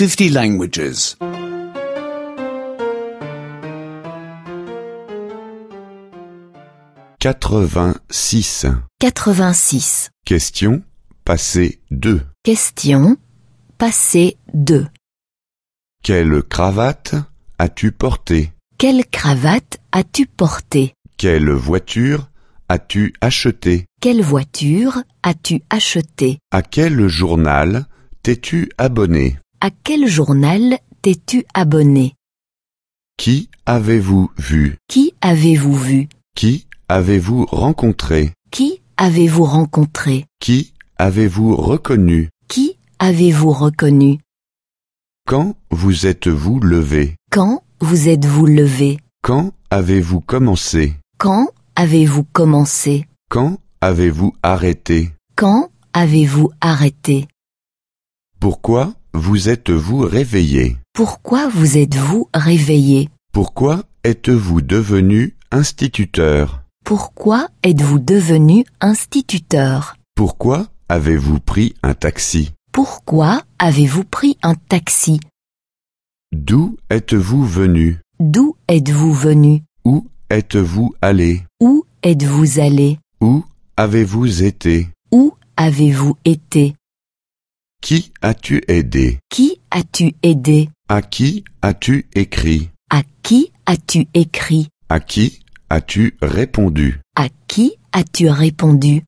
50 languages. 86. 86. Question passé 2. Question. Passé 2. Quelle cravate as-tu porté Quelle cravate as-tu porté Quelle voiture as-tu acheté Quelle voiture as-tu acheté À quel journal t'es-tu abonné? À quel journal t'es-tu abonné? Qui avez-vous vu? Qui avez-vous vu? Qui avez-vous rencontré? Qui avez-vous rencontré? Qui avez-vous reconnu? Qui avez-vous reconnu? Quand vous êtes-vous levé? Quand vous êtes-vous levé? Quand avez-vous commencé? Quand avez-vous commencé? Quand avez-vous arrêté? Quand avez-vous arrêté? Pourquoi vous êtes-vous réveillé? Pourquoi vous êtes-vous réveillé? Pourquoi êtes-vous devenu instituteur? Pourquoi êtes-vous devenu instituteur? Pourquoi avez-vous pris un taxi? Pourquoi avez-vous pris un taxi? D'où êtes-vous venu? D'où êtes-vous venu? Où êtes-vous allé? Où êtes-vous allé? Où avez-vous été? Où avez-vous été? Qui as-tu aidé? Qui as-tu aidé? À qui as-tu écrit? À qui as-tu écrit? À qui as-tu répondu? À qui as-tu répondu?